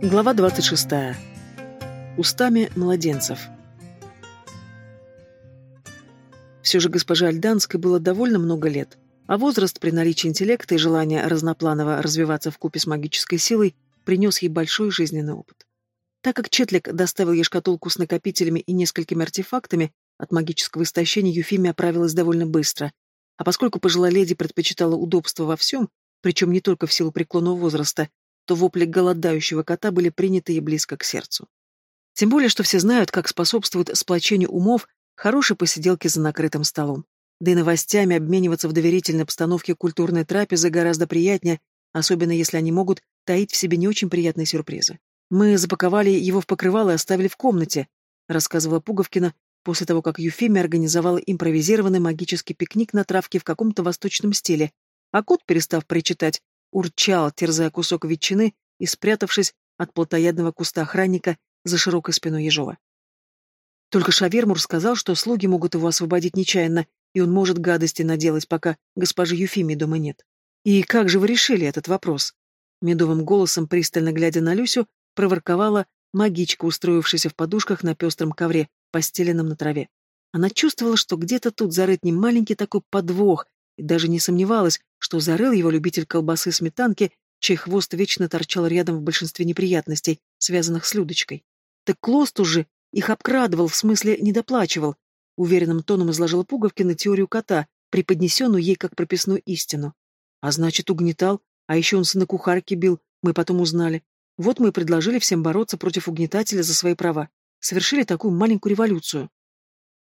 Глава 26. Устами младенцев. Все же госпоже Альданской было довольно много лет, а возраст при наличии интеллекта и желания разнопланово развиваться в купе с магической силой принес ей большой жизненный опыт. Так как Четлик доставил ей шкатулку с накопителями и несколькими артефактами, от магического истощения Юфимия оправилась довольно быстро, а поскольку пожилая леди предпочитала удобство во всем, причем не только в силу преклонного возраста, то вопли голодающего кота были приняты ей близко к сердцу. Тем более, что все знают, как способствует сплочению умов хорошие посиделки за накрытым столом. Да и новостями обмениваться в доверительной обстановке культурной трапезы гораздо приятнее, особенно если они могут таить в себе не очень приятные сюрпризы. «Мы запаковали его в покрывало и оставили в комнате», рассказывала Пуговкина после того, как Юфимия организовала импровизированный магический пикник на травке в каком-то восточном стиле, а кот, перестав причитать, урчал, терзая кусок ветчины и спрятавшись от плотоядного куста охранника за широкой спиной Ежова. Только Шавермур сказал, что слуги могут его освободить нечаянно, и он может гадости наделать, пока госпожи Юфимии дома нет. «И как же вы решили этот вопрос?» Медовым голосом, пристально глядя на Люсю, проворковала магичка, устроившаяся в подушках на пестром ковре, постеленном на траве. Она чувствовала, что где-то тут зарыт не маленький такой подвох, и даже не сомневалась, что зарыл его любитель колбасы сметанки, чей хвост вечно торчал рядом в большинстве неприятностей, связанных с Людочкой. Так Клост уже их обкрадывал, в смысле недоплачивал. Уверенным тоном изложила Пуговкина теорию кота, преподнесенную ей как прописную истину. А значит, угнетал, а еще он сына кухарки бил, мы потом узнали. Вот мы и предложили всем бороться против угнетателя за свои права. Совершили такую маленькую революцию.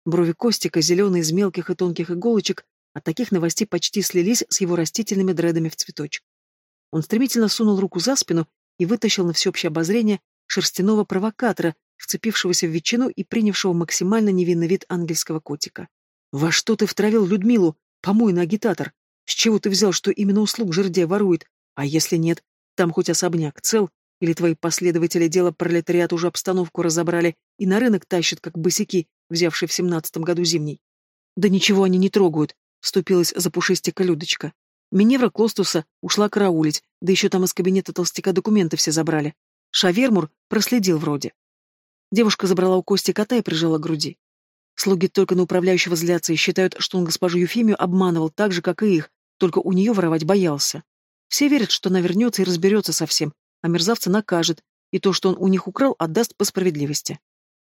Брови Костика, зеленые из мелких и тонких иголочек, от таких новостей почти слились с его растительными дредами в цветочек. Он стремительно сунул руку за спину и вытащил на всеобщее обозрение шерстяного провокатора, вцепившегося в ветчину и принявшего максимально невинный вид ангельского котика. «Во что ты втравил Людмилу, помойный агитатор? С чего ты взял, что именно услуг жердя ворует? А если нет, там хоть особняк цел, или твои последователи дела пролетариат уже обстановку разобрали и на рынок тащат, как босяки, взявшие в семнадцатом году зимний? Да ничего они не трогают, вступилась за пушистика Людочка. Миневра Клостуса ушла караулить, да еще там из кабинета толстяка документы все забрали. Шавермур проследил вроде. Девушка забрала у Кости кота и прижала к груди. Слуги только на управляющего злятся и считают, что он госпожу Юфимию обманывал так же, как и их, только у нее воровать боялся. Все верят, что она вернется и разберется со всем, а мерзавца накажет, и то, что он у них украл, отдаст по справедливости.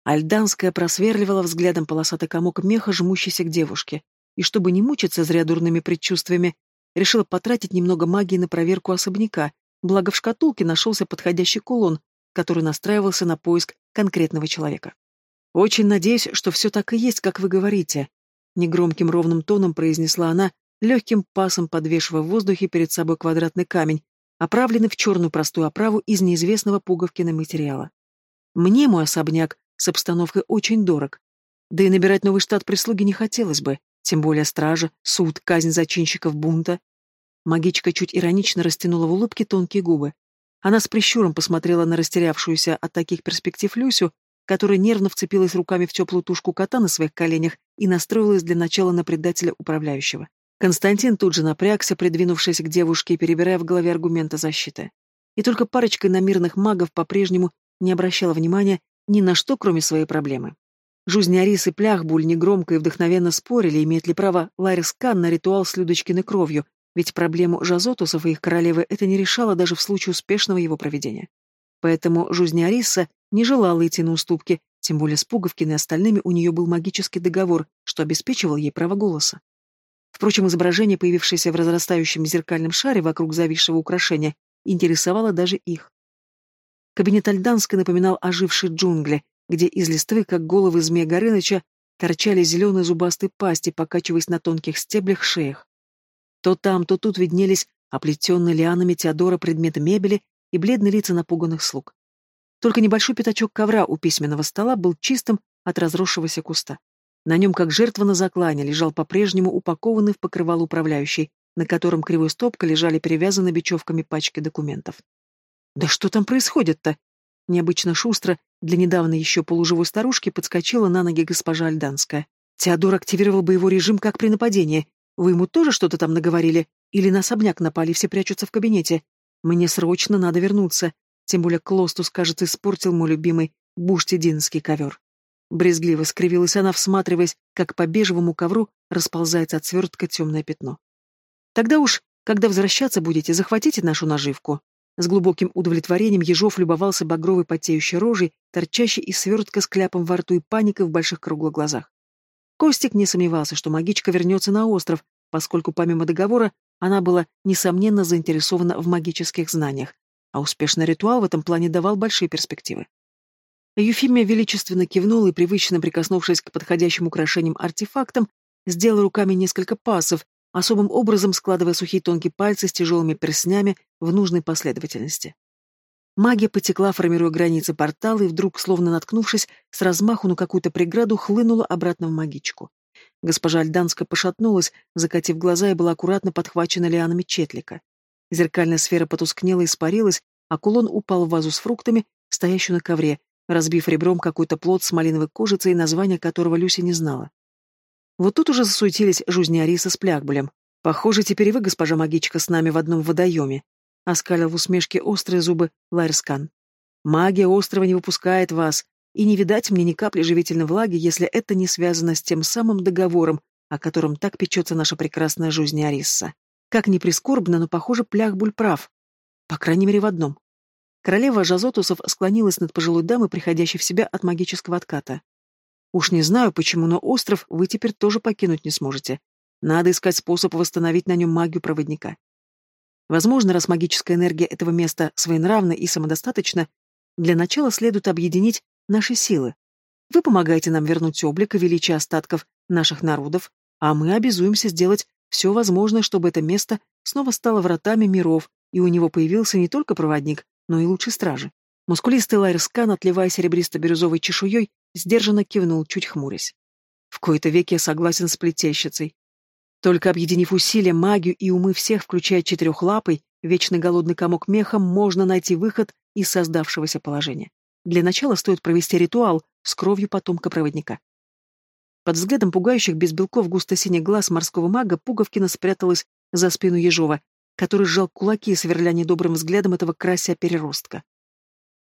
Альданская просверливала взглядом полосатый комок меха, жмущийся к девушке и, чтобы не мучиться зря дурными предчувствиями, решила потратить немного магии на проверку особняка, благо в шкатулке нашелся подходящий кулон, который настраивался на поиск конкретного человека. «Очень надеюсь, что все так и есть, как вы говорите», — негромким ровным тоном произнесла она, легким пасом подвешивая в воздухе перед собой квадратный камень, оправленный в черную простую оправу из неизвестного пуговкина материала. «Мне мой особняк с обстановкой очень дорог, да и набирать новый штат прислуги не хотелось бы, тем более стража, суд, казнь зачинщиков бунта. Магичка чуть иронично растянула в улыбке тонкие губы. Она с прищуром посмотрела на растерявшуюся от таких перспектив Люсю, которая нервно вцепилась руками в теплую тушку кота на своих коленях и настроилась для начала на предателя управляющего. Константин тут же напрягся, придвинувшись к девушке и перебирая в голове аргументы защиты. И только парочка иномирных магов по-прежнему не обращала внимания ни на что, кроме своей проблемы. Жузнярис и Пляхбуль негромко и вдохновенно спорили, имеет ли право Ларис Кан на ритуал с Людочкиной кровью, ведь проблему Жазотусов и их королевы это не решало даже в случае успешного его проведения. Поэтому Жузняриса не желала идти на уступки, тем более с Пуговкиной и остальными у нее был магический договор, что обеспечивал ей право голоса. Впрочем, изображение, появившееся в разрастающем зеркальном шаре вокруг зависшего украшения, интересовало даже их. Кабинет Альданской напоминал ожившие джунгли, где из листвы, как головы змея Горыныча, торчали зеленые зубастые пасти, покачиваясь на тонких стеблях шеях. То там, то тут виднелись оплетенные лианами Теодора предметы мебели и бледные лица напуганных слуг. Только небольшой пятачок ковра у письменного стола был чистым от разросшегося куста. На нем, как жертва на заклане, лежал по-прежнему упакованный в покрывало управляющий, на котором кривой стопкой лежали перевязаны бечевками пачки документов. «Да что там происходит-то?» Необычно шустро, для недавно еще полуживой старушки, подскочила на ноги госпожа Альданская. Теодор активировал боевой режим как при нападении. Вы ему тоже что-то там наговорили? Или на особняк напали, все прячутся в кабинете? Мне срочно надо вернуться. тем более Клостус, кажется, испортил мой любимый буштединский ковер. Брезгливо скривилась она, всматриваясь, как по бежевому ковру расползается от свертка темное пятно. Тогда уж, когда возвращаться будете, захватите нашу наживку. С глубоким удовлетворением Ежов любовался багровой потеющей рожей, торчащей из свертка с кляпом во рту и паникой в больших круглых глазах. Костик не сомневался, что магичка вернется на остров, поскольку помимо договора она была, несомненно, заинтересована в магических знаниях, а успешный ритуал в этом плане давал большие перспективы. Юфимия величественно кивнула и, привычно прикоснувшись к подходящим украшениям артефактам, сделала руками несколько пасов, особым образом складывая сухие тонкие пальцы с тяжелыми перстнями в нужной последовательности. Магия потекла, формируя границы портала, и вдруг, словно наткнувшись, с размаху на какую-то преграду, хлынула обратно в магичку. Госпожа Альданская пошатнулась, закатив глаза, и была аккуратно подхвачена лианами четлика. Зеркальная сфера потускнела и испарилась, а кулон упал в вазу с фруктами, стоящую на ковре, разбив ребром какой-то плод с малиновой кожицей, название которого Люся не знала. Вот тут уже засуетились жузни Ариса с Плягбулем. «Похоже, теперь и вы, госпожа магичка, с нами в одном водоеме», — оскалил в усмешке острые зубы Ларискан. «Магия острова не выпускает вас, и не видать мне ни капли живительной влаги, если это не связано с тем самым договором, о котором так печется наша прекрасная жизнь Ариса. Как ни прискорбно, но, похоже, Пляхбуль прав. По крайней мере, в одном. Королева Жазотусов склонилась над пожилой дамой, приходящей в себя от магического отката. «Уж не знаю почему, но остров вы теперь тоже покинуть не сможете. Надо искать способ восстановить на нем магию проводника. Возможно, раз магическая энергия этого места своенравна и самодостаточна, для начала следует объединить наши силы. Вы помогаете нам вернуть облик и величие остатков наших народов, а мы обязуемся сделать все возможное, чтобы это место снова стало вратами миров, и у него появился не только проводник, но и лучший стражи. Мускулистый Лайрскан, отливая серебристо-бирюзовой чешуей, сдержанно кивнул, чуть хмурясь. В кои-то веки я согласен с плетельщицей. Только объединив усилия, магию и умы всех, включая четырехлапый, вечный голодный комок мехом, можно найти выход из создавшегося положения. Для начала стоит провести ритуал с кровью потомка-проводника. Под взглядом пугающих без белков густо-синих глаз морского мага Пуговкина спряталась за спину Ежова, который сжал кулаки, сверля недобрым взглядом этого крася-переростка.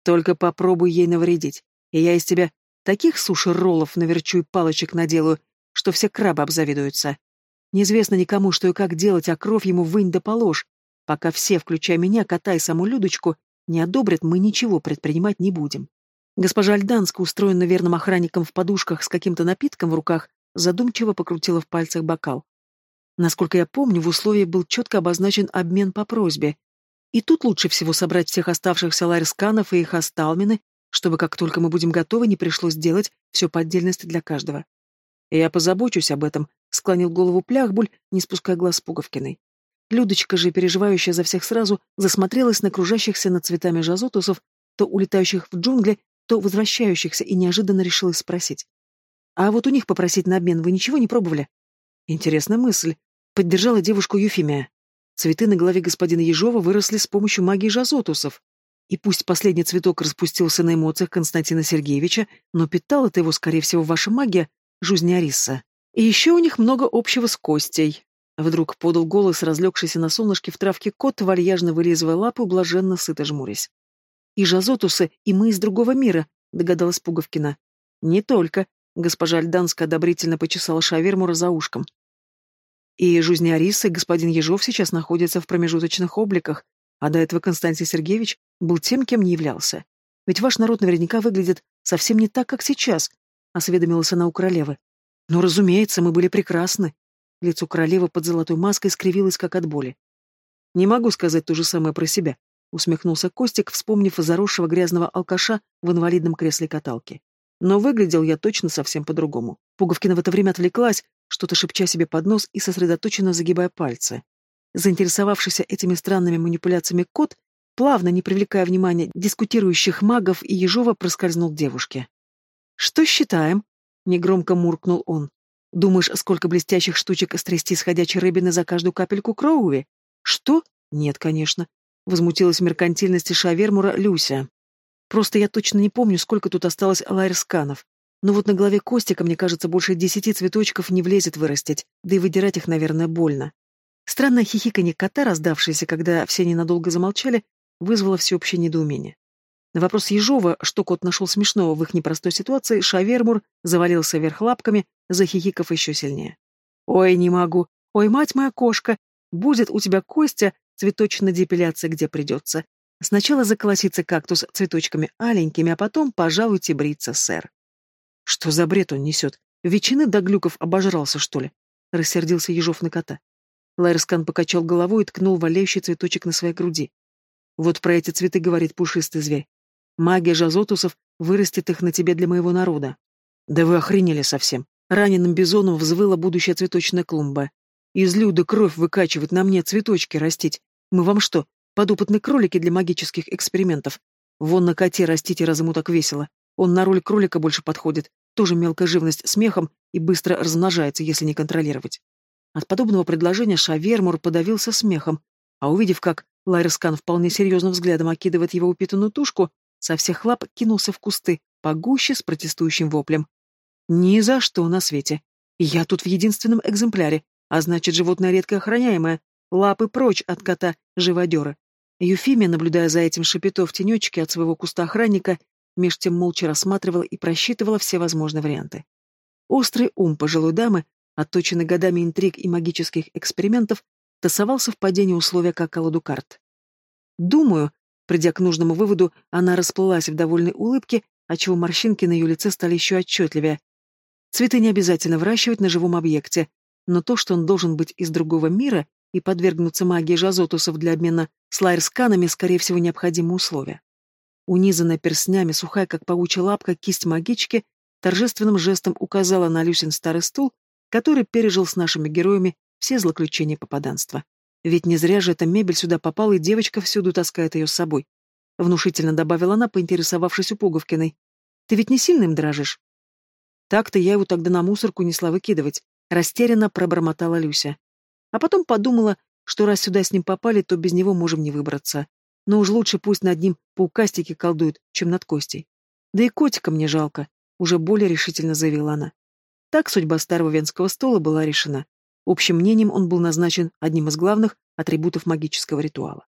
«Только попробуй ей навредить, и я из тебя таких суши-роллов наверчу и палочек наделаю, что все крабы обзавидуются. Неизвестно никому, что и как делать, а кровь ему вынь да положь. Пока все, включая меня, кота и саму Людочку, не одобрят, мы ничего предпринимать не будем». Госпожа Альданска, устроенная верным охранником в подушках с каким-то напитком в руках, задумчиво покрутила в пальцах бокал. Насколько я помню, в условии был четко обозначен обмен по просьбе. И тут лучше всего собрать всех оставшихся ларисканов и их осталмины, чтобы как только мы будем готовы, не пришлось делать все по отдельности для каждого. Я позабочусь об этом, склонил голову Пляхбуль, не спуская глаз с Пуговкиной. Людочка же, переживающая за всех сразу, засмотрелась на кружащихся над цветами жазотусов, то улетающих в джунгли, то возвращающихся, и неожиданно решилась спросить. «А вот у них попросить на обмен вы ничего не пробовали?» Интересная мысль, Поддержала девушку Юфимия. Цветы на голове господина Ежова выросли с помощью магии жазотусов. И пусть последний цветок распустился на эмоциях Константина Сергеевича, но питала-то его, скорее всего, ваша магия, Жузни Ариса. И еще у них много общего с Костей. Вдруг подал голос, разлегшийся на солнышке в травке кот, вальяжно вылизывая лапу, блаженно сыто жмурясь. «И жазотусы, и мы из другого мира», — догадалась Пуговкина. «Не только», — госпожа Альданска одобрительно почесала шаверму за ушком. И Жузня Ариса и господин Ежов сейчас находятся в промежуточных обликах, а до этого Константин Сергеевич был тем, кем не являлся. Ведь ваш народ наверняка выглядит совсем не так, как сейчас, — осведомилась она у королевы. Но, разумеется, мы были прекрасны. Лицо королевы под золотой маской скривилось, как от боли. Не могу сказать то же самое про себя, — усмехнулся Костик, вспомнив заросшего грязного алкаша в инвалидном кресле каталки. Но выглядел я точно совсем по-другому. Пуговкина в это время отвлеклась, что-то шепча себе под нос и сосредоточенно загибая пальцы. Заинтересовавшийся этими странными манипуляциями кот, плавно, не привлекая внимания дискутирующих магов и Ежова, проскользнул к девушке. «Что считаем?» — негромко муркнул он. «Думаешь, сколько блестящих штучек стрясти с ходячей рыбины за каждую капельку Кроуви?» «Что? Нет, конечно», — возмутилась меркантильности шавермура Люся. «Просто я точно не помню, сколько тут осталось лайрсканов. Но вот на голове Костика, мне кажется, больше десяти цветочков не влезет вырастить, да и выдирать их, наверное, больно. Странное хихиканье кота, раздавшееся, когда все ненадолго замолчали, вызвало всеобщее недоумение. На вопрос Ежова, что кот нашел смешного в их непростой ситуации, Шавермур завалился вверх лапками, захихикав еще сильнее. «Ой, не могу! Ой, мать моя кошка! Будет у тебя Костя цветочная депиляция, где придется. Сначала заколосится кактус цветочками аленькими, а потом пожалуйте бриться, сэр». «Что за бред он несет? Ветчины до глюков обожрался, что ли?» — рассердился Ежов на кота. Лайрскан покачал головой и ткнул валяющий цветочек на своей груди. «Вот про эти цветы говорит пушистый зверь. Магия жазотусов вырастет их на тебе для моего народа. Да вы охренели совсем. Раненым бизоном взвыла будущая цветочная клумба. Из люда кровь выкачивать, на мне цветочки растить. Мы вам что, подопытные кролики для магических экспериментов? Вон на коте растите, раз ему так весело. Он на роль кролика больше подходит. Тоже мелкая живность смехом и быстро размножается, если не контролировать. От подобного предложения Шавермур подавился смехом, а увидев, как Лайрскан вполне серьезным взглядом окидывает его упитанную тушку, со всех лап кинулся в кусты, погуще с протестующим воплем. «Ни за что на свете. Я тут в единственном экземпляре, а значит, животное редко охраняемое. Лапы прочь от кота, живодера». Юфимия, наблюдая за этим шапито в тенечке от своего куста охранника, меж тем молча рассматривала и просчитывала все возможные варианты. Острый ум пожилой дамы, отточенный годами интриг и магических экспериментов, тасовал совпадение условия как колоду карт. «Думаю», Придя к нужному выводу, она расплылась в довольной улыбке, отчего морщинки на ее лице стали еще отчетливее. Цветы не обязательно выращивать на живом объекте, но то, что он должен быть из другого мира и подвергнуться магии жазотусов для обмена с лайрсканами, скорее всего, необходимые условия. Унизанная перстнями, сухая, как паучья лапка, кисть магички торжественным жестом указала на Люсин старый стул, который пережил с нашими героями все злоключения попаданства. Ведь не зря же эта мебель сюда попала, и девочка всюду таскает ее с собой. Внушительно добавила она, поинтересовавшись у Пуговкиной. «Ты ведь не сильно им дрожишь?» Так-то я его тогда на мусорку несла выкидывать. Растерянно пробормотала Люся. А потом подумала, что раз сюда с ним попали, то без него можем не выбраться. Но уж лучше пусть над ним паукастики колдуют, чем над Костей. Да и котика мне жалко, уже более решительно заявила она. Так судьба старого венского стола была решена. Общим мнением он был назначен одним из главных атрибутов магического ритуала.